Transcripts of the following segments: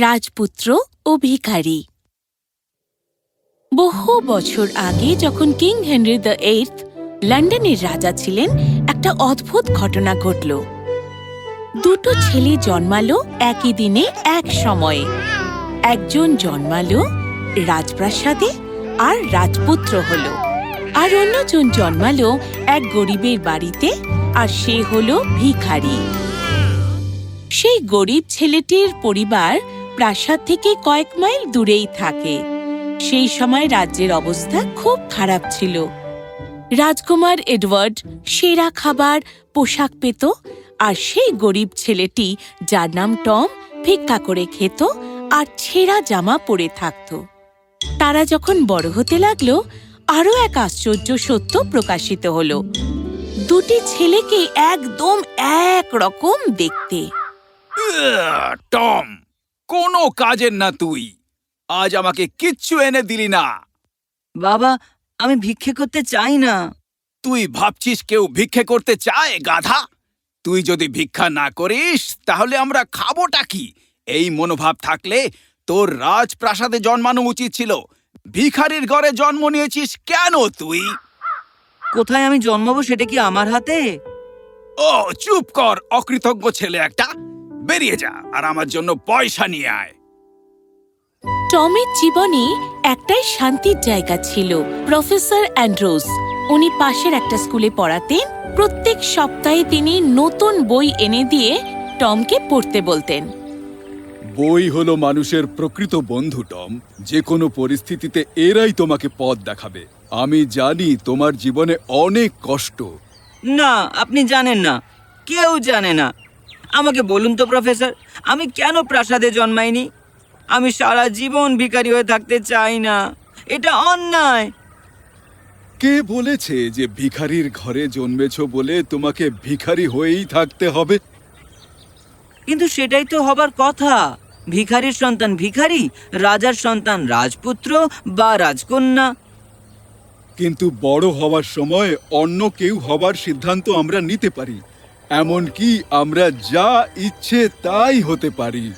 রাজপুত্র ও ভিখারি। বহু বছর আগে যখন কিং হেনরি দ্য এইথ লন্ডনের রাজা ছিলেন, একটা অদ্ভুত ঘটনা ঘটল। দুটো ছেলে জন্মালো একই দিনে, এক সময়ে। একজন জন্মালো রাজপ্রাসাদে আর রাজপুত্র হল। আর অন্যজন জন্মালো এক গরিবের বাড়িতে আর সে হলো ভিখারি। সেই গরিব ছেলেটির পরিবার প্রাসাদ থেকে কয়েক মাইল দূরেই থাকে। সেই সময় রাজ্যের অবস্থা খুব খারাপ ছিল। রাজকুমার এডওয়ার্ড সেরা খাবার, পোশাক পেত আর সেই গরিব ছেলেটি, যার নাম টম, ভিক্ষা করে খেত আর ছেঁড়া জামা পরে থাকত। তারা যখন বড় হতে লাগল, আরও এক আশ্চর্য সত্য প্রকাশিত হলো। দুটি ছেলেকে একদম এক রকম দেখতে। টম! কোনো কাজের না তুই। আজ আমাকে কিচ্ছু এনে দিলি না। বাবা আমি ভিক্ষে করতে চাই না। তুই ভাবছিস কেউ ভিক্ষে করতে চায় গাধা? তুই যদি ভিক্ষা না করিস তাহলে আমরা খাবোটা কি? এই মনোভাব থাকলে তোর রাজপ্রাসাদে জন্মানো উচিত ছিল। ভিখারির ঘরে জন্ম নিয়েছিস কেন তুই? কোথায় আমি জন্মাবো সেটা কি আমার হাতে? ও চুপ কর অকৃতজ্ঞ ছেলে একটা। বেরিয়ে যা আর আমার জন্য পয়সা নিয়ে আয়। টমের জীবনে একটাই শান্তির জায়গা ছিল প্রফেসর অ্যান্ড্রোস। উনি পাশের একটা স্কুলে পড়াতেন প্রত্যেক সপ্তাহে তিনি নতুন বই এনে দিয়ে টমকে পড়তে বলতেন। বই হলো মানুষের প্রকৃত বন্ধু টম। যে কোনো পরিস্থিতিতে এরাই তোমাকে পথ দেখাবে। আমি জানি তোমার জীবনে অনেক কষ্ট। না আপনি জানেন না। কেউ জানে না। আমাকে বলুন তো প্রফেসর আমি কেন প্রাসাদে জন্মাইনি? আমি সারা জীবন ভিখারি হয়ে থাকতে চাই না। এটা অন্যায়। কে বলেছে যে ভিখারির ঘরে জন্মেছ বলে তোমাকে ভিখারি হয়েই থাকতে হবে? কিন্তু সেটাই তো হবার কথা। ভিখারির সন্তান ভিখারি রাজার সন্তান রাজপুত্র বা রাজকন্যা। কিন্তু বড় হওয়ার সময় অন্য কেউ হবার সিদ্ধান্ত আমরা নিতে পারি। এমনকি আমরা যা ইচ্ছে তাই হতে পারি।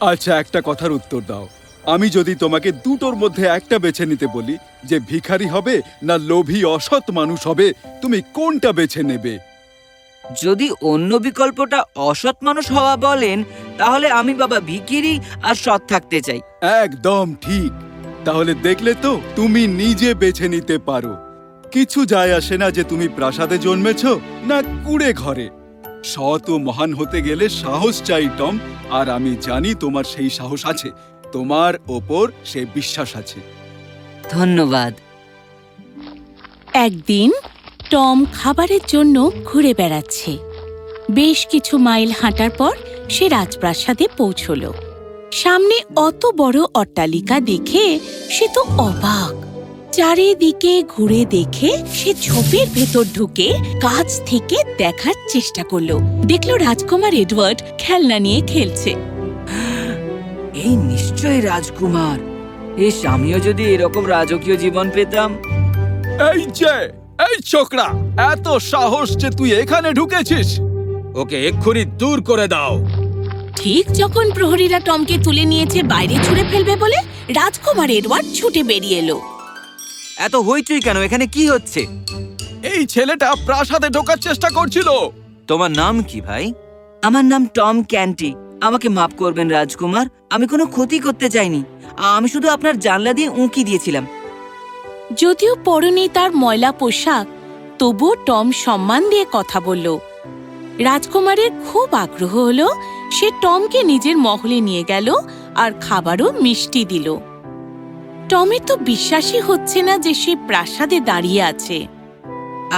আচ্ছা একটা কথার উত্তর দাও। আমি যদি তোমাকে দুটোর মধ্যে একটা বেছে নিতে বলি যে ভিখারি হবে না লোভী অসৎ মানুষ হবে তুমি কোনটা বেছে নেবে? যদি অন্য বিকল্পটা অসৎ মানুষ হওয়া বলেন তাহলে আমি বাবা ভিখিরি আর সৎ থাকতে চাই। একদম ঠিক। তাহলে দেখলে তো তুমি নিজে বেছে নিতে পারো। কিছু যায় আসে না যে তুমি প্রাসাদে জন্মেছ না কুড়ে ঘরে। সৎ ও মহান হতে গেলে সাহস চাই টম। আর আমি জানি তোমার সেই সাহস আছে। তোমার ওপর সে বিশ্বাস আছে। ধন্যবাদ। একদিন টম খাবারের জন্য ঘুরে বেড়াচ্ছে। বেশ কিছু মাইল হাঁটার পর সে রাজপ্রাসাদে পৌঁছল। সামনে অত বড় অট্টালিকা দেখে সে তো অবাক। চারিদিকে ঘুরে দেখে সে ঝোপের ভেতর ঢুকে কাছ থেকে দেখার চেষ্টা করল। দেখল রাজকুমার এডওয়ার্ড খেলনা নিয়ে খেলছে। এই নিশ্চয় রাজকুমার। এস আমিও যদি এরকম রাজকীয় জীবন পেতাম। এই যে এই ছোকরা এত সাহস যে তুই এখানে ঢুকেছিস। ওকে এক্ষুনি দূর করে দাও। ঠিক যখন প্রহরীরা টমকে তুলে নিয়েছে বাইরে ছুঁড়ে ফেলবে বলে রাজকুমার এডওয়ার্ড ছুটে বেরিয়ে এলো। এত হইচই কেন? এখানে কি হচ্ছে? এই ছেলেটা প্রাসাদে ঢোকার চেষ্টা করছিল। তোমার নাম কি ভাই? আমার নাম টম ক্যান্টি। আমাকে মাফ করবেন রাজকুমার। আমি কোনো ক্ষতি করতে চাইনি। আমি শুধু আপনার জানলা দিয়ে উঁকি দিয়েছিলাম। যদিও পরনে তার ময়লা পোশাক তবুও টম সম্মান দিয়ে কথা বলল। রাজকুমারের খুব আগ্রহ হলো সে টমকে নিজের মহলে নিয়ে গেল আর খাবারও মিষ্টি দিল। টমের তো বিশ্বাসই হচ্ছে না যে সে প্রাসাদে দাঁড়িয়ে আছে।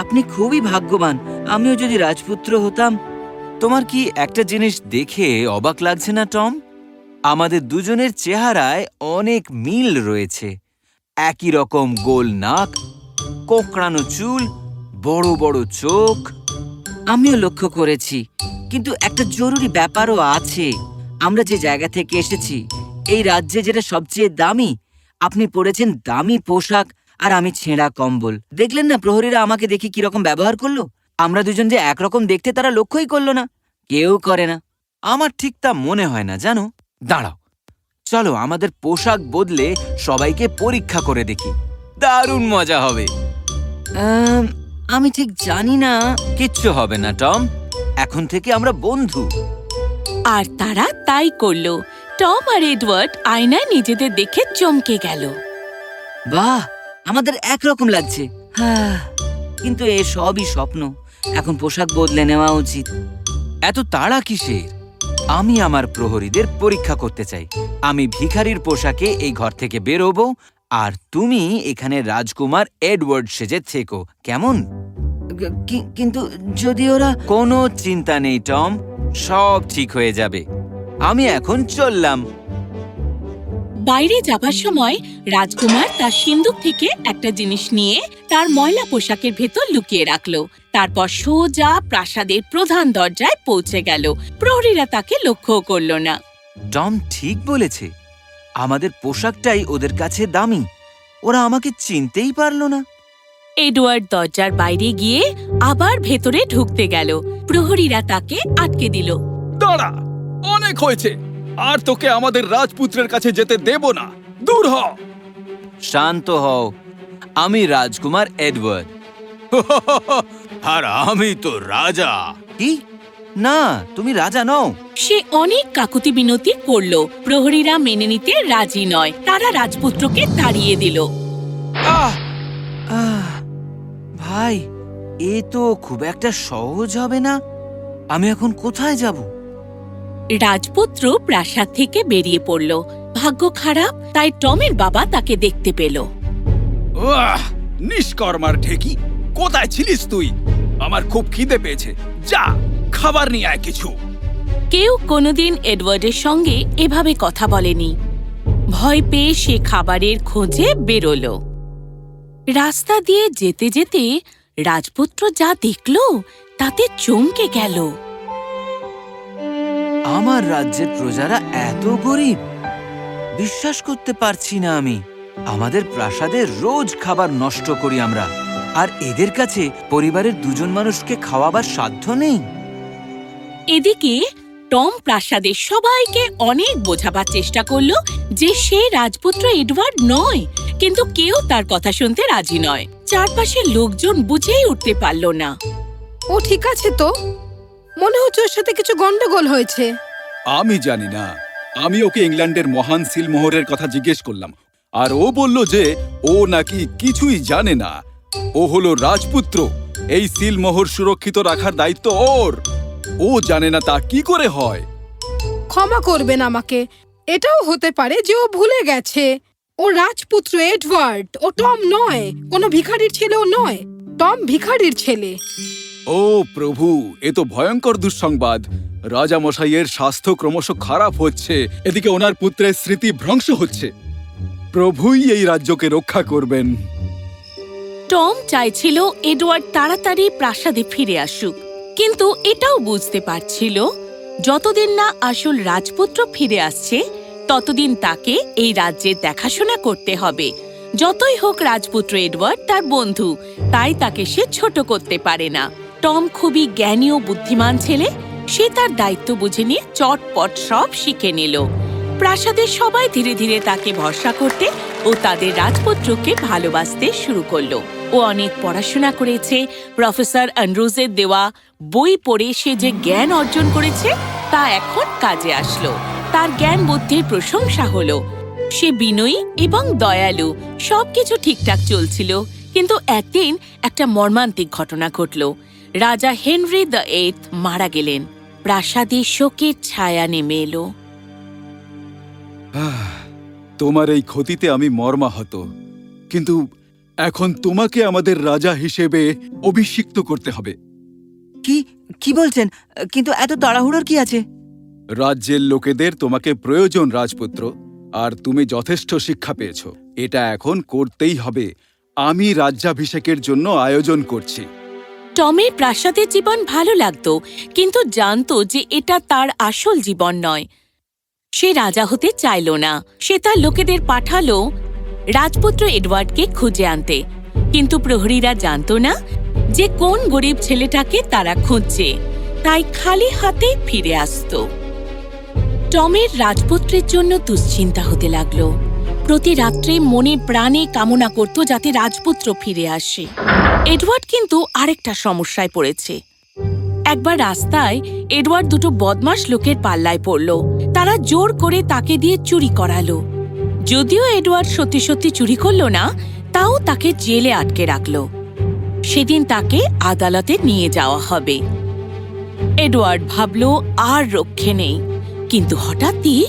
আপনি খুবই ভাগ্যবান। আমিও যদি রাজপুত্র হতাম, তোমার কি একটা জিনিস দেখে অবাক লাগছে না, টম? আমাদের দুজনের চেহারায় অনেক মিল রয়েছে। একই রকম গোল নাক, কোঁকড়ানো চুল, বড় বড় চোখ। আমিও লক্ষ্য করেছি, কিন্তু একটা জরুরি ব্যাপারও আছে। আমরা যে জায়গা থেকে এসেছি, এই রাজ্যে যেটা সবচেয়ে দামি আপনি পরেছেন দামি পোশাক আর আমি ছেঁড়া কম্বল। দেখলেন না প্রহরীরা আমাকে দেখে কীরকম ব্যবহার করল? আমরা দুজন যে একরকম দেখতে তারা লক্ষ্যই করল না। কেউ করে না। আমার ঠিক তা মনে হয় না জানো? দাঁড়াও। চলো আমাদের পোশাক বদলে সবাইকে পরীক্ষা করে দেখি। দারুণ মজা হবে। আম, ঠিক জানি না। কিচ্ছু হবে না টম। এখন থেকে আমরা বন্ধু। আর তারা তাই করল। টম আর এডওয়ার্ড আয়নায় নিজেদের দেখে চমকে গেল। বাহ আমাদের একরকম লাগছে। হ্যাঁ কিন্তু এ সবই স্বপ্ন। এখন পোশাক বদলে নেওয়া উচিত। এত তাড়া কিসের? আমি আমার প্রহরীদের পরীক্ষা করতে চাই। আমি ভিখারির পোশাকে এই ঘর থেকে বেরোবো আর তুমি এখানে রাজকুমার এডওয়ার্ড সেজে থেকো। কেমন? কি- কিন্তু যদি ওরা কোনো চিন্তা নেই টম। সব ঠিক হয়ে যাবে। আমি এখন চললাম। বাইরে যাবার সময় রাজকুমার তার সিন্দুক থেকে একটা জিনিস নিয়ে তার ময়লা পোশাকের ভেতর লুকিয়ে রাখল। তারপর সোজা প্রাসাদের প্রধান দরজায় পৌঁছে গেল। প্রহরীরা তাকে লক্ষ্য করল না। টম ঠিক বলেছে আমাদের পোশাকটাই ওদের কাছে দামি। ওরা আমাকে চিনতেই পারল না। এডওয়ার্ড দরজার বাইরে গিয়ে আবার ভেতরে ঢুকতে গেল। প্রহরীরা তাকে আটকে দিল। দাঁড়া! অনেক হয়েছে। আর তোকে আমাদের রাজপুত্রের কাছে যেতে দেব না। দূর হ। শান্ত হও। আমি রাজকুমার এডওয়ার্ড। আর আমি তো রাজা। কি? না তুমি রাজা নও। সে অনেক কাকুতি বিনতি করল। প্রহরীরা মেনে নিতে রাজি নয়। তারা রাজপুত্রকে তাড়িয়ে দিল। ভাই এ তো খুব একটা সহজ হবে না। আমি এখন কোথায় যাব? রাজপুত্র প্রাসাদ থেকে বেরিয়ে পড়ল। ভাগ্য খারাপ তাই টমের বাবা তাকে দেখতে পেল। নিষ্কর্মার ঠেকি কোথায় ছিলিস তুই? আমার খুব খিদে পেয়েছে। যা খাবার নিয়ে আয় কিছু। কেউ কোনোদিন এডওয়ার্ডের সঙ্গে এভাবে কথা বলেনি। ভয় পেয়ে সে খাবারের খোঁজে বেরোল। রাস্তা দিয়ে যেতে যেতে রাজপুত্র যা দেখল তাতে চমকে গেল। আমার রাজ্যের প্রজারা এত গরিব। বিশ্বাস করতে পারছি না আমি। আমাদের প্রাসাদে রোজ খাবার নষ্ট করি আমরা। আর এদের কাছে পরিবারের দুজন মানুষকে খাওয়াবার সাধ্য নেই। এদিকে টম প্রাসাদের সবাইকে অনেক বোঝাবার চেষ্টা করল যে সে রাজপুত্র এডওয়ার্ড নয় কিন্তু কেউ তার কথা শুনতে রাজি নয়। চারপাশের লোকজন বুঝেই উঠতে পারল না। ও ঠিক আছে তো। মনে হচ্ছে ওর সাথে কিছু গন্ডগোল হয়েছে। আমি জানি না। আমি ওকে ইংল্যান্ডের মহান সিলমোহরের কথা জিজ্ঞেস করলাম। আর ও বলল যে ও নাকি কিছুই জানে না। ও হলো রাজপুত্র। এই সিলমোহর সুরক্ষিত রাখার দায়িত্ব ওর। ও জানে না তা কি করে হয়। ক্ষমা করবেন আমাকে। এটাও হতে পারে যে ও ভুলে গেছে। ও রাজপুত্র এডওয়ার্ড। ও টম নয়। কোনো ভিখারির ছেলেও নয়। টম ভিখারির ছেলে। ও প্রভু, এ তো ভয়ঙ্কর দুঃসংবাদ। রাজামশাইয়ের স্বাস্থ্য ক্রমশ খারাপ হচ্ছে, এদিকে ওনার পুত্রের স্মৃতি ভ্রংশ হচ্ছে। প্রভুই এই রাজ্যকে রক্ষা করবেন। টম চাইছিল এডওয়ার্ড তাড়াতাড়ি প্রাসাদে ফিরে আসুক, কিন্তু এটাও বুঝতে পারছিল, যতদিন না আসল রাজপুত্র ফিরে আসছে, ততদিন তাকে এই রাজ্যের দেখাশোনা করতে হবে। যতই হোক রাজপুত্র এডওয়ার্ড তার বন্ধু, তাই তাকে সে ছোট করতে পারে না। টম খুবই জ্ঞানী ও বুদ্ধিমান ছেলে। সে তার দায়িত্ব বুঝে নিয়ে চটপট সব শিখে নিল। প্রাসাদের সবাই ধীরে ধীরে তাকে ভরসা করতে ও তাদের রাজপুত্রকে ভালোবাসতে শুরু করল। ও অনেক পড়াশোনা করেছে। প্রফেসর অ্যান্ড্রুজের দেওয়া বই পড়ে সে যে জ্ঞান অর্জন করেছে, তা এখন কাজে আসলো। তার জ্ঞান বুদ্ধির প্রশংসা হলো। সে বিনয়ী এবং দয়ালু, সবকিছু ঠিকঠাক চলছিল। কিন্তু একদিন একটা মর্মান্তিক ঘটনা ঘটল। রাজা হেনরি দ্য এইথ মারা গেলেন। প্রাসাদে শোকের ছায়া নেমে এলো। তোমার এই ক্ষতিতে আমি মর্মাহত। কিন্তু এখন তোমাকে আমাদের রাজা হিসেবে অভিষিক্ত করতে হবে। কি কি বলছেন? কিন্তু এত তাড়াহুড়োর কি আছে? রাজ্যের লোকেদের তোমাকে প্রয়োজন রাজপুত্র আর তুমি যথেষ্ট শিক্ষা পেয়েছ। এটা এখন করতেই হবে। আমি রাজ্যাভিষেকের জন্য আয়োজন করছি। টমের প্রাসাদের জীবন ভালো লাগতো, কিন্তু জানতো যে এটা তার আসল জীবন নয়। সে রাজা হতে চাইল না। সে তার লোকেদের পাঠালো রাজপুত্র এডওয়ার্ডকে খুঁজে আনতে। কিন্তু প্রহরীরা জানতো না যে কোন গরিব ছেলেটাকে তারা খুঁজছে, তাই খালি হাতে ফিরে আসতো। টমের রাজপুত্রের জন্য দুশ্চিন্তা হতে লাগল। প্রতি রাত্রে মনে প্রাণে কামনা করত যাতে রাজপুত্র ফিরে আসে। এডওয়ার্ড কিন্তু আরেকটা সমস্যায় পড়েছে। একবার রাস্তায় এডওয়ার্ড দুটো বদমাস লোকের পাল্লায় পড়ল। তারা জোর করে তাকে দিয়ে চুরি করালো। যদিও এডওয়ার্ড সত্যি সত্যি চুরি করল না, তাও তাকে জেলে আটকে রাখল। সেদিন তাকে আদালতে নিয়ে যাওয়া হবে। এডওয়ার্ড ভাবল, আর রক্ষে নেই। কিন্তু হঠাৎই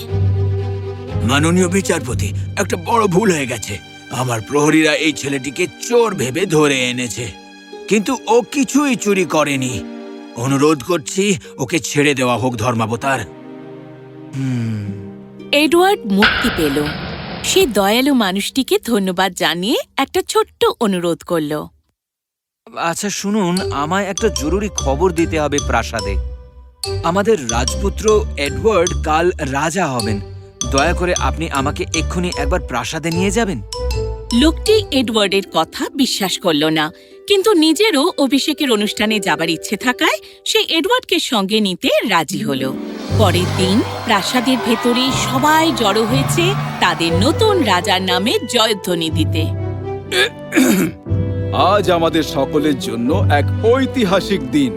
মাননীয় বিচারপতি, একটা বড় ভুল হয়ে গেছে। আমার প্রহরীরা এই ছেলেটিকে চোর ভেবে ধরে এনেছে। কিন্তু ও কিছুই চুরি করেনি। অনুরোধ করছি ওকে ছেড়ে দেওয়া হোক ধর্মাবতার। এডওয়ার্ড মুক্তি পেল। সে দয়ালু মানুষটিকে ধন্যবাদ জানিয়ে একটা ছোট্ট অনুরোধ করল। আচ্ছা শুনুন আমায় একটা জরুরি খবর দিতে হবে প্রাসাদে। আমাদের রাজপুত্র এডওয়ার্ড কাল রাজা হবেন। দয়া করে আপনি আমাকে এক্ষুনি একবার প্রাসাদে নিয়ে যাবেন? লোকটি এডওয়ার্ডের কথা বিশ্বাস করল না কিন্তু নিজেরও অভিষেকের অনুষ্ঠানে যাবার ইচ্ছে থাকায় সে এডওয়ার্ডকে সঙ্গে নিতে রাজি হল। পরের দিন প্রাসাদের ভেতরে সবাই জড়ো হয়েছে তাদের নতুন রাজার নামে জয়ধ্বনি দিতে আজ আমাদের সকলের জন্য এক ঐতিহাসিক দিন।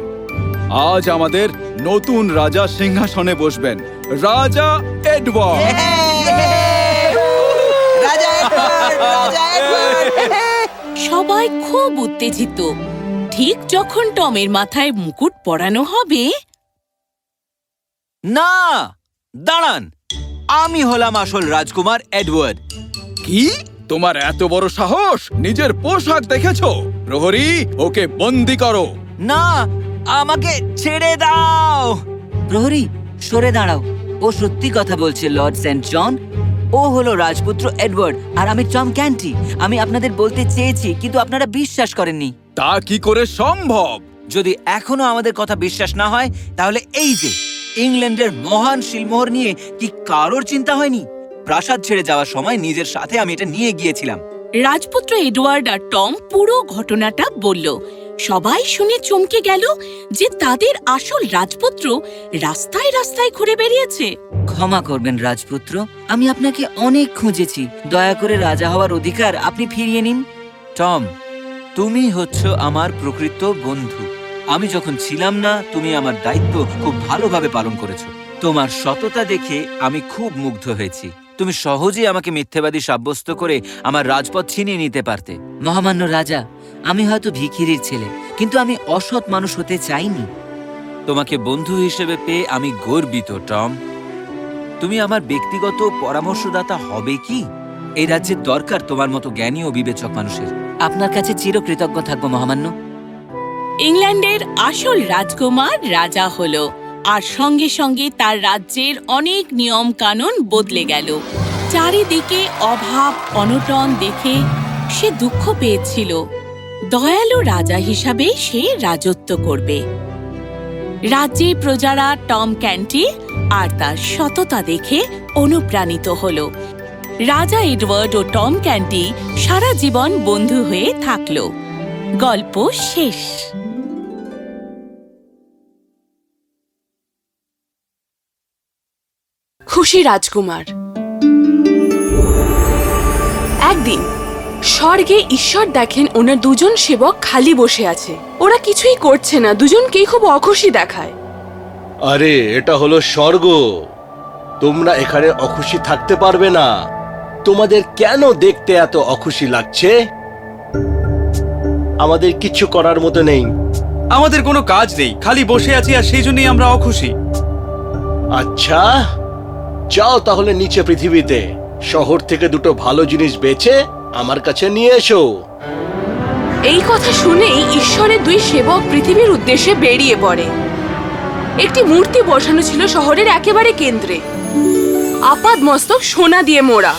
আজ আমাদের নতুন রাজা সিংহাসনে বসবেন রাজা এডওয়ার্ড। সবাই খুব উত্তেজিত। ঠিক যখন টমের মাথায় মুকুট পরানো হবে। না দাঁড়ান। আমি হলাম আসল রাজকুমার এডওয়ার্ড। কি? তোমার এত বড় সাহস? নিজের পোশাক দেখেছ? প্রহরী ওকে বন্দি করো। না আমাকে ছেড়ে দাও। প্রহরী সরে দাঁড়াও। ও সত্যি কথা বলছে লর্ড সেন্ট জন। ও হলো রাজপুত্র এডওয়ার্ড আর আমি টম ক্যান্টি। আমি আপনাদের বলতে চেয়েছি কিন্তু আপনারা বিশ্বাস করেননি। তা কি করে সম্ভব? যদি এখনও আমাদের কথা বিশ্বাস না হয় তাহলে এই যে ইংল্যান্ডের মহান শিলমোহর নিয়ে কি কারোর চিন্তা হয়নি? প্রাসাদ ছেড়ে যাওয়ার সময় নিজের সাথে আমি এটা নিয়ে গিয়েছিলাম। রাজপুত্র এডওয়ার্ড আর টম পুরো ঘটনাটা বলল। সবাই শুনে চমকে গেল যে তাদের আসল রাজপুত্র রাস্তায় রাস্তায় ঘুরে বেরিয়েছে ক্ষমা করবেন রাজপুত্র। আমি আপনাকে অনেক খুঁজেছি। দয়া করে রাজা হওয়ার অধিকার আপনি ফিরিয়ে নিন। টম তুমি হচ্ছ আমার প্রকৃত বন্ধু। আমি যখন ছিলাম না তুমি আমার দায়িত্ব খুব ভালোভাবে পালন করেছ। তোমার সততা দেখে আমি খুব মুগ্ধ হয়েছি। তুমি সহজেই আমাকে মিথ্যেবাদী সাব্যস্ত করে আমার রাজপথ ছিনিয়ে নিতে পারতে। মহামান্য রাজা আমি হয়তো ভিখিরির ছেলে কিন্তু আমি অসৎ মানুষ হতে চাইনি। তোমাকে বন্ধু হিসেবে পেয়ে আমি গর্বিত টম। তুমি আমার ব্যক্তিগত পরামর্শদাতা হবে কি? এই রাজ্যের দরকার তোমার মতো জ্ঞানী ও বিবেচক মানুষের। আপনার কাছে চিরকৃতজ্ঞ থাকব, মহামান্য। ইংল্যান্ডের আসল রাজকুমার রাজা হলো, আর সঙ্গে সঙ্গে তার রাজ্যের অনেক নিয়ম কানুন বদলে গেল। চারিদিকে অভাব, অনটন দেখে সে দুঃখ পেয়েছিল। দয়ালু রাজা হিসাবে সে রাজত্ব করবে। রাজ্যে প্রজারা টম ক্যান্টি আর তার সততা দেখে অনুপ্রাণিত হল। রাজা এডওয়ার্ড ও টম ক্যান্টি সারা জীবন বন্ধু হয়ে থাকল। গল্প শেষ। খুশি রাজকুমার। একদিন স্বর্গে ঈশ্বর দেখেন ওনার দুজন সেবক খালি বসে আছে। ওরা কিছুই করছে না, দুজনকেই খুব অখুশি দেখায়। আরে এটা হলো স্বর্গ। তোমরা এখানে অখুশি থাকতে পারবে না। তোমাদের কেন দেখতে এত অখুশি লাগছে? আমাদের কিছু করার মতো নেই। আমাদের কোনো কাজ নেই খালি বসে আছি আর সেই জন্যই আমরা অখুশি। আচ্ছা যাও তাহলে নিচে পৃথিবীতে। শহর থেকে দুটো ভালো জিনিস বেছে আমার কাছে নিয়ে এসো। এই কথা শুনেই ঈশ্বরের দুই সেবক পৃথিবীর উদ্দেশ্যে বেরিয়ে পড়ে। একটি মূর্তি বসানো ছিল শহরের একেবারে কেন্দ্রে। আপাদ মস্তক সোনা দিয়ে মোড়া।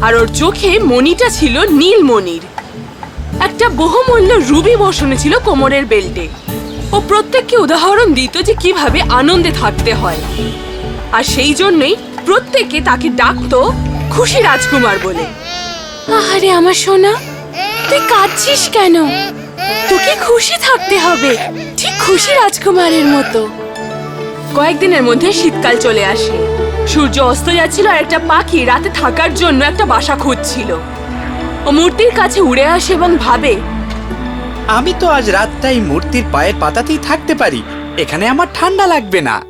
আর ওর চোখে মণিটা ছিল নীল মণির। একটা বহুমূল্য রুবি বসানো ছিল কোমরের বেল্টে। ও প্রত্যেককে উদাহরণ দিত যে কীভাবে আনন্দে থাকতে হয়। আর সেই জন্যই প্রত্যেকে তাকে ডাকতো খুশি রাজকুমার বলে। আরে আমার সোনা, তুই কাঁদছিস কেন? তোকে খুশি থাকতে হবে। ঠিক খুশি রাজকুমারের মতো। কয়েকদিনের মধ্যে শীতকাল চলে আসে। সূর্য অস্ত যাচ্ছিল আর একটা পাখি রাতে থাকার জন্য একটা বাসা খুঁজছিল। ও মূর্তির কাছে উড়ে আসে এবং ভাবে আমি তো আজ রাতটাই মূর্তির পায়ের পাতাতেই থাকতে পারি। এখানে আমার ঠান্ডা লাগবে না।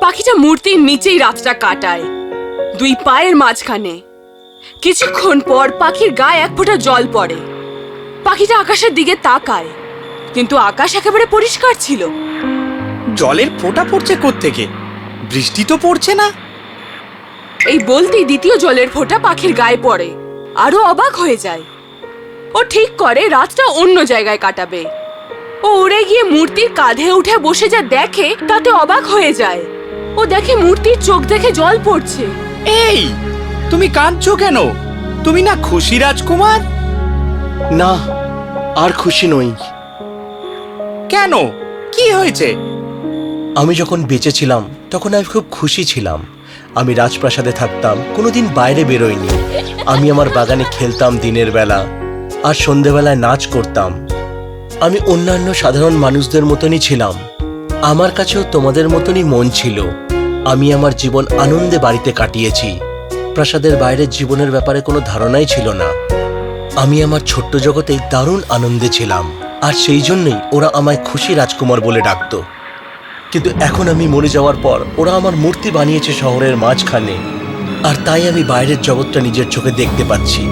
পাখিটা মূর্তির নিচেই রাতটা কাটায় দুই পায়ের মাঝখানে। কিছুক্ষণ পর পাখির গায়ে এক ফোঁটা জল পড়ে। পাখিটা আকাশের দিকে তাকায় কিন্তু আকাশ একেবারে পরিষ্কার ছিল। জলের ফোঁটা পড়ছে থেকে বৃষ্টি তো পড়ছে না? এই বলতেই দ্বিতীয় জলের ফোঁটা পাখির গায়ে পড়ে আরও অবাক হয়ে যায়। ও ঠিক করে রাতটা অন্য জায়গায় কাটাবে। ও উড়ে গিয়ে মূর্তির কাঁধে উঠে বসে যা দেখে তাতে অবাক হয়ে যায়। ও দেখে মূর্তির চোখ দেখে জল পড়ছে। এই তুমি কাঁদছো কেন? তুমি না খুশি রাজকুমার? না আর খুশি নই। কেন? কি হয়েছে? আমি যখন বেঁচে ছিলাম তখন আমি খুব খুশি ছিলাম। আমি রাজপ্রাসাদে থাকতাম কোনোদিন বাইরে বেরোইনি। আমি আমার বাগানে খেলতাম দিনের বেলা আর সন্ধেবেলায় নাচ করতাম। আমি অন্যান্য সাধারণ মানুষদের মতনই ছিলাম। আমার কাছেও তোমাদের মতনই মন ছিল। আমি আমার জীবন আনন্দে বাড়িতে কাটিয়েছি। প্রাসাদের বাইরের জীবনের ব্যাপারে কোনো ধারণাই ছিল না। আমি আমার ছোট্ট জগতেই দারুণ আনন্দে ছিলাম আর সেই জন্যই ওরা আমায় খুশি রাজকুমার বলে ডাকতো। কিন্তু এখন আমি মরে যাওয়ার পর ওরা আমার মূর্তি বানিয়েছে শহরের মাঝখানে আর তাই আমি বাইরের জগৎটা নিজের চোখে দেখতে পাচ্ছি।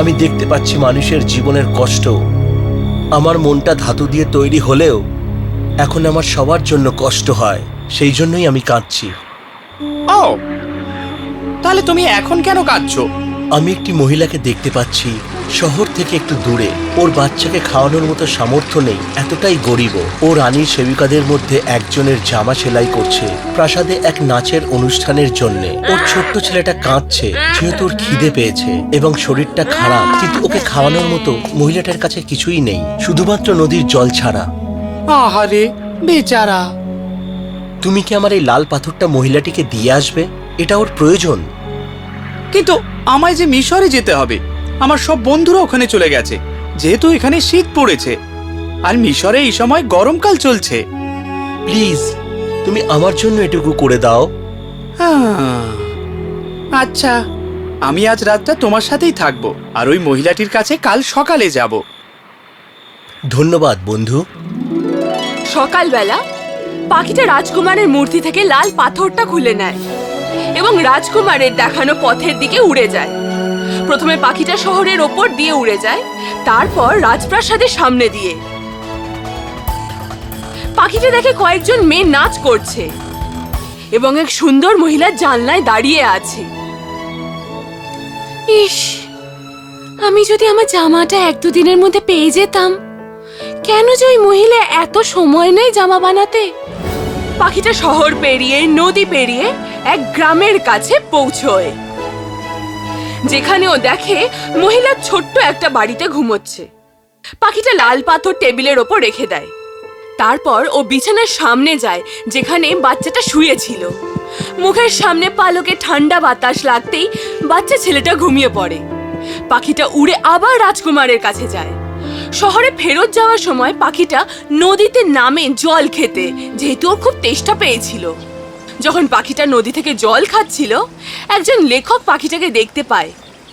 আমি দেখতে পাচ্ছি মানুষের জীবনের কষ্ট। আমার মনটা ধাতু দিয়ে তৈরি হলেও এখন আমার সবার জন্য কষ্ট হয় সেই জন্যই আমি কাঁদছি। ও তাহলে তুমি এখন কেন কাঁদছো? আমি একটি মহিলাকে দেখতে পাচ্ছি শহর থেকে একটু দূরে। ওর বাচ্চাকে খাওয়ানোর মতো সামর্থ্য নেই এতটাই গরিব। ও রানীর সেবিকাদের মধ্যে একজনের জামা সেলাই করছে প্রাসাদে এক নাচের অনুষ্ঠানের জন্য। ওর ছোট্ট ছেলেটা কাঁদছে যেহেতু ওর খিদে পেয়েছে এবং শরীরটা খারাপ। কিন্তু ওকে খাওয়ানোর মতো মহিলাটার কাছে কিছুই নেই শুধুমাত্র নদীর জল ছাড়া। আহারে বেচারা। তুমি কি আমার এই লাল পাথরটা মহিলাটিকে দিয়ে আসবে? এটা ওর প্রয়োজন। কিন্তু আমায় যে মিশরে যেতে হবে আমার সব বন্ধুরা ওখানে চলে গেছে যেহেতু এখানে শীত পড়েছে। আর মিশরে এই সময় গরমকাল চলছে। প্লিজ তুমি আমার জন্য এটুকু করে দাও। আহ, আচ্ছা আমি আজ রাতটা তোমার সাথেই থাকব আর ওই মহিলাটির কাছে কাল সকালে যাব। ধন্যবাদ বন্ধু। সকালবেলা পাখিটা রাজকুমারের মূর্তি থেকে লাল পাথরটা খুলে নেয় এবং রাজকুমারের দেখানো পথের দিকে উড়ে যায়। প্রথমে পাখিটা শহরের ওপর দিয়ে উড়ে যায়, তারপর রাজপ্রাসাদের সামনে দিয়ে। পাখিটা দেখে কয়েকজন মেয়ে নাচ করছে এবং এক সুন্দর মহিলা জানলায় দাঁড়িয়ে আছে। ইস, আমি যদি আমার জামাটা এক দুদিনের মধ্যে পেয়ে যেতাম, কেন যে ওই মহিলা এত সময় নেই জামা বানাতে? পাখিটা শহর পেরিয়ে, নদী পেরিয়ে এক গ্রামের কাছে পৌঁছয়। যেখানে ও দেখে মহিলা ছোট্ট একটা বাড়িতে ঘুমোচ্ছে। পাখিটা লাল পাথর টেবিলের ওপর রেখে দেয়। তারপর ও বিছানার সামনে যায়, যেখানে বাচ্চাটা শুয়েছিল। মুখের সামনে পালকে ঠান্ডা বাতাস লাগতেই বাচ্চা ছেলেটা ঘুমিয়ে পড়ে। পাখিটা উড়ে আবার রাজকুমারের কাছে যায়। শহরে ফেরত যাওয়ার সময় পাখিটা নদীতে নামে জল খেতে, যেহেতু ওর খুব তেষ্টা পেয়েছিল। যখন পাখিটা নদী থেকে জল খাচ্ছিল একজন লেখক পাখিটাকে দেখতে পায়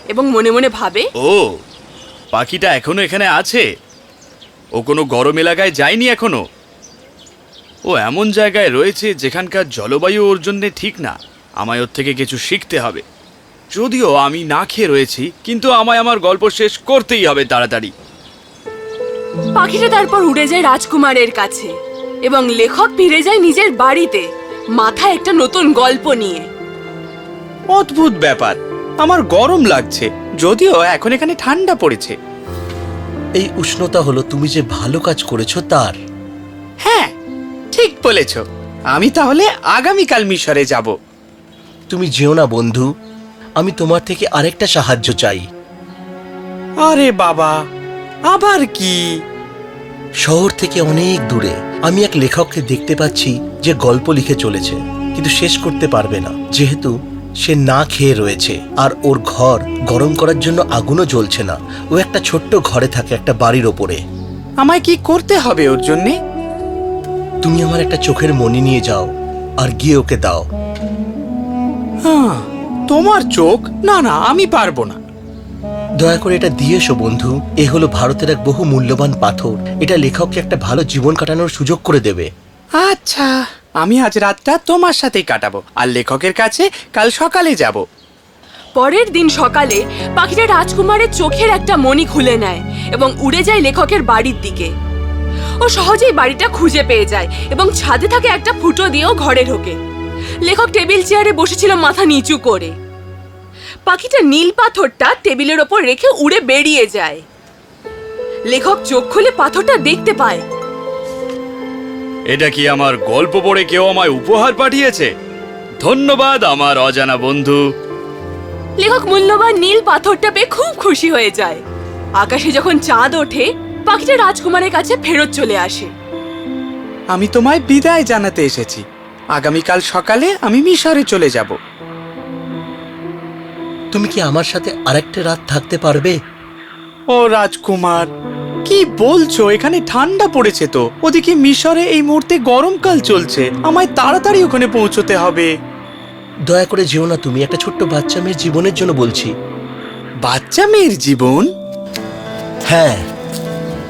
এবং মনে মনে ভাবে ও পাখিটা এখনও এখানে আছে? ও কোনো গরম এলাকায় যায়নি এখনও? ও এমন জায়গায় রয়েছে যেখানকার জলবায়ু ওর জন্য ঠিক না। আমায় ওর থেকে কিছু শিখতে হবে। যদিও আমি না খেয়ে রয়েছি কিন্তু আমায় আমার গল্প শেষ করতেই হবে তাড়াতাড়ি। পাখিটা তারপর উড়ে যায় রাজকুমারের কাছে এবং লেখক ফিরে যায় নিজের বাড়িতে। মাথায় একটা নতুন গল্প নিয়ে। অদ্ভুত ব্যাপার। আমার গরম লাগছে যদিও এখন এখানে ঠান্ডা পড়েছে। এই উষ্ণতা হলো তুমি যে ভালো কাজ করেছ তার। হ্যাঁ ঠিক বলেছ। আমি তাহলে আগামীকাল মিশরে যাব। তুমি যেও না বন্ধু। আমি তোমার থেকে আরেকটা সাহায্য চাই। আরে বাবা আবার কি? শহর থেকে অনেক দূরে। আমি এক লেখককে দেখতে পাচ্ছি যে গল্প লিখে চলেছে কিন্তু শেষ করতে পারবে না। যেহেতু সে না খেয়ে রয়েছে আর ওর ঘর গরম করার জন্য আগুনও জ্বলছে না। ও একটা ছোট্ট ঘরে থাকে একটা বাড়ির ওপরে। আমায় কি করতে হবে ওর জন্যে? তুমি আমার একটা চোখের মনি নিয়ে যাও আর গিয়ে ওকে দাও। হ্যাঁ তোমার চোখ? না না আমি পারব না। দয়া করে এটা দিয়ে এসো বন্ধু। এ হলো ভারতের এক বহু মূল্যবান পাথর। এটা লেখককে একটা ভালো জীবন কাটানোর সুযোগ করে দেবে। আচ্ছা আমি আজ রাতটা তোমার সাথেই কাটাবো আর লেখকের কাছে কাল সকালে যাব। পরের দিন সকালে পাখিটা রাজকুমারের চোখের একটা মণি খুলে নেয় এবং উড়ে যায় লেখকের বাড়ির দিকে। ও সহজেই বাড়িটা খুঁজে পেয়ে যায় এবং ছাদে থাকে একটা ফুটো দিয়েও ঘরে ঢোকে। লেখক টেবিল চেয়ারে বসেছিল মাথা নিচু করে। পাখিটা নীল পাথরটা টেবিলের ওপর রেখে উড়ে বেরিয়ে যায়। লেখক চোখ খুলে পাথরটা দেখতে পায়। এটা কি আমার গল্প পড়ে কেউ আমায় উপহার পাঠিয়েছে? ধন্যবাদ আমার অজানা বন্ধু। লেখক মূল্যবান নীল পাথরটা পেয়ে খুব খুশি হয়ে যায়। আকাশে যখন চাঁদ ওঠে পাখিটা রাজকুমারের কাছে ফেরত চলে আসে। আমি তোমায় বিদায় জানাতে এসেছি। আগামীকাল সকালে আমি মিশরে চলে যাব। তুমি কি আমার সাথে আরেকটা রাত থাকতে পারবে? ও রাজকুমার কি বলছো? এখানে ঠান্ডা পড়েছে তো। ওদিকে মিশরে এই মুহূর্তে গরমকাল চলছে। আমায় তাড়াতাড়ি ওখানে পৌঁছতে হবে। দয়া করে যেও না তুমি একটা ছোট্ট বাচ্চা মেয়ের জীবনের জন্য বলছি। বাচ্চা মেয়ের জীবন? হ্যাঁ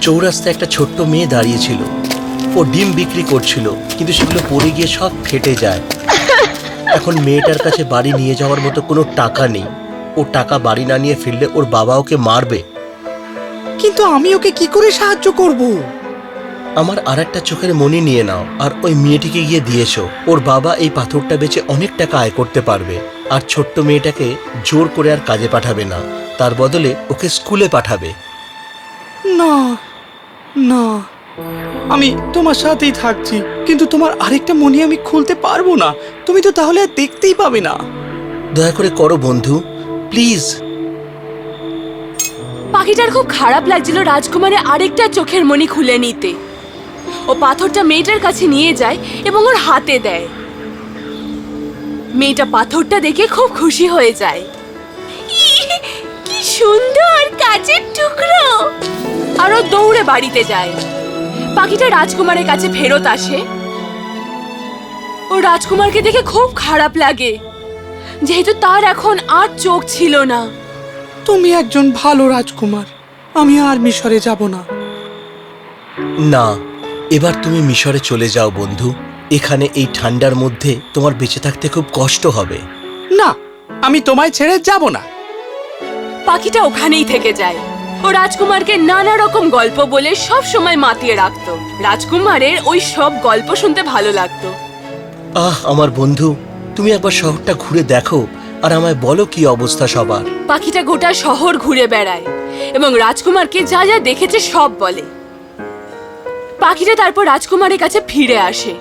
চৌরাস্তায় একটা ছোট্ট মেয়ে দাঁড়িয়েছিল। ও ডিম বিক্রি করছিল কিন্তু সেগুলো পড়ে গিয়ে সব ফেটে যায়। এখন মেয়েটার কাছে বাড়ি নিয়ে যাওয়ার মতো কোনো টাকা নেই। ও টাকা বাড়ি না নিয়ে ফিরলে ওর বাবা ওকে মারবে। কিন্তু আমি ওকে কি করে সাহায্য করব? আমার আর একটা চোখের মনি নিয়ে নাও আর ওই মেয়েটিকে গিয়ে দিয়েছ ওর বাবা এই পাথরটা বেচে অনেক টাকা আয় করতে পারবে। আর ছোট্ট মেয়েটাকে জোর করে আর কাজে পাঠাবে না। তার বদলে ওকে স্কুলে পাঠাবে। না না আমি তোমার সাথেই থাকছি। কিন্তু তোমার আরেকটা মনি আমি খুলতে পারব না। তুমি তো তাহলে আর দেখতেই পাবে না। দয়া করে করো বন্ধু। প্লিজ। পাখিটার খুব খারাপ লাগছিল রাজকুমারের আরেকটা চোখের মণি খুলে নিতে। ও পাথরটা মেয়েটার কাছে নিয়ে যায় এবং ওর হাতে দেয়। মেয়েটা পাথরটা দেখে খুব খুশি হয়ে যায়। কি সুন্দর কাচের টুকরো। আর দৌড়ে বাড়িতে যায়। পাখিটা রাজকুমারের কাছে ফেরত আসে। ও রাজকুমারকে দেখে খুব খারাপ লাগে। যেহেতু তার এখন আর চোখ ছিল না। তুমি একজন ভালো রাজকুমার। আমি আর মিশরে যাব না। না এবার তুমি মিশরে চলে যাও বন্ধু। এখানে এই ঠান্ডার মধ্যে তোমার বেঁচে থাকতে খুব কষ্ট হবে। না আমি তোমায় ছেড়ে যাব না। পাখিটা ওখানেই থেকে যায়। ও রাজকুমারকে নানা রকম গল্প বলে সব সময় মাতিয়ে রাখতো। রাজকুমারের ওই সব গল্প শুনতে ভালো লাগতো। আহ আমার বন্ধু তুমি একবার শহরটা ঘুরে দেখো আর আমায় বলো কি অবস্থা সবার। পাখিটা গোটা শহর ঘুরে বেড়ায় এবং রাজকুমারকে যা যা দেখেছে সব বলে। পাখিটা তারপর রাজকুমারের কাছে ফিরে আসে।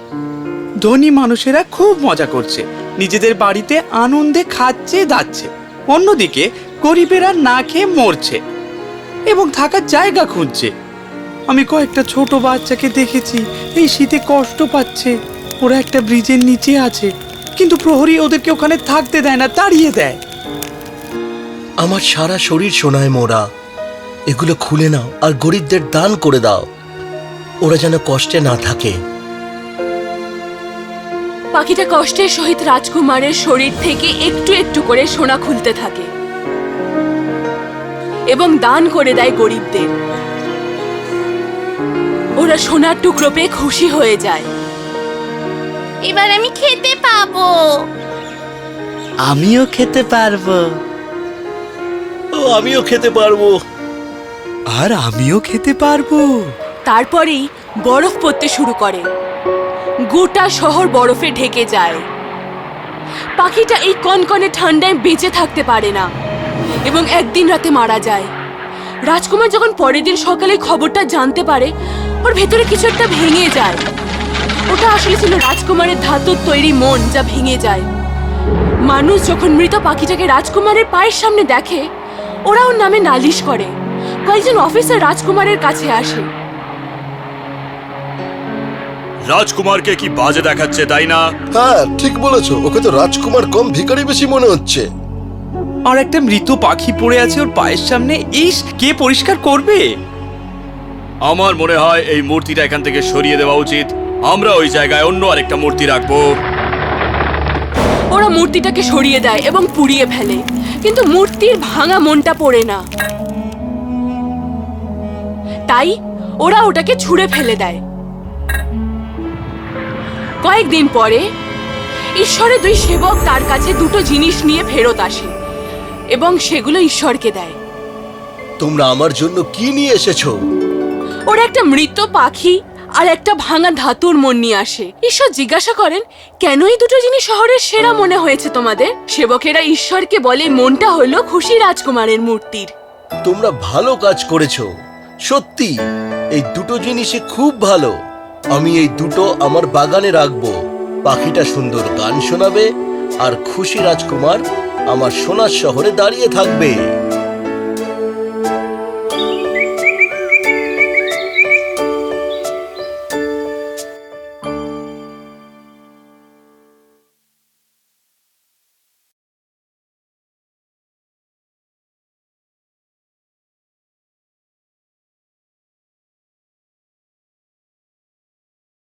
ধনী মানুষেরা খুব মজা করছে। নিজেদের বাড়িতে আনন্দে খাচ্ছে দাচ্ছে। অন্যদিকে গরিবেরা না খেয়ে মরছে এবং থাকার জায়গা খুঁজছে। আমি কয়েকটা ছোট বাচ্চাকে দেখেছি এই শীতে কষ্ট পাচ্ছে। ওরা একটা ব্রিজের নিচে আছে। কিন্তু প্রহরী ওদেরকে ওখানে থাকতে দেয় না তাড়িয়ে দেয়। আমার সারা শরীর সোনায় মোড়া। এগুলো খুলে নাও আর গরিবদের দান করে দাও। ওরা যেন কষ্টে না থাকে। পাখিটা কষ্টের সহিত রাজকুমারের শরীর থেকে একটু একটু করে সোনা খুলতে থাকে এবং দান করে দেয় গরিবদের। ওরা সোনার টুকরো পেয়ে খুশি হয়ে যায়। এবার আমি খেতে পাবো। আমিও খেতে পারব। ও আমিও খেতে পারব। আর আমিও খেতে পারব। তারপরেই বরফ পড়তে শুরু করে। গোটা শহর বরফে ঢেকে যায়। পাখিটা এই কনকনে ঠান্ডায় বেঁচে থাকতে পারে না এবং একদিন রাতে মারা যায়। রাজকুমার যখন পরের দিন সকালে খবরটা জানতে পারে ওর ভেতরে কিছু একটা ভেঙে যায়। ওটা আসলে ছিল রাজকুমারের ধাতুর তৈরি মন যা ভেঙে যায়। মানুষ যখন মৃত পাখিটাকে রাজকুমারের পায়ের সামনে দেখে ওরা ওর নামে নালিশ করে। কয়েকজন অফিসার রাজকুমারের কাছে আসে। রাজকুমারকে কি বাজে দেখাচ্ছে তাই না? হ্যাঁ ঠিক বলেছ। ওকে তো রাজকুমার কম ভিখারি বেশি মনে হচ্ছে। আর একটা মৃত পাখি পড়ে আছে ওর পায়ের সামনে। ইস কে পরিষ্কার করবে? আমার মনে হয় এই মূর্তিটা এখান থেকে সরিয়ে দেওয়া উচিত। আমরা ওই জায়গায় অন্য আরেকটা মূর্তি রাখব। ওরা মূর্তিটাকে সরিয়ে দেয় এবং পুড়িয়ে ফেলে। কিন্তু মূর্তির ভাঙা মনটা পড়ে না। তাই ওরা ওটাকে ছুঁড়ে ফেলে দেয়। কয়েকদিন পরে ঈশ্বরের দুই সেবক তার কাছে দুটো জিনিস নিয়ে ফেরত আসে এবং সেগুলো ঈশ্বরকে দেয়। তোমরা আমার জন্য কি নিয়ে এসেছ? ওরা একটা মৃত পাখি আর একটা ভাঙা ধাতুর মন নিয়ে আসে। ঈশ্বর জিজ্ঞাসা করেন, কেন এই দুটো জিনিস শহরের সেরা মনে হয়েছে তোমাদের? সেবকেরা ঈশ্বরকে বলে, মনটা হলো খুশি রাজকুমারের মূর্তির। তোমরা ভালো কাজ করেছ। সত্যি, এই দুটো জিনিসই খুব ভালো। আমি এই দুটো আমার বাগানে রাখব। পাখিটা সুন্দর গান শোনাবে আর খুশি রাজকুমার আমার সোনার শহরে দাঁড়িয়ে থাকবে।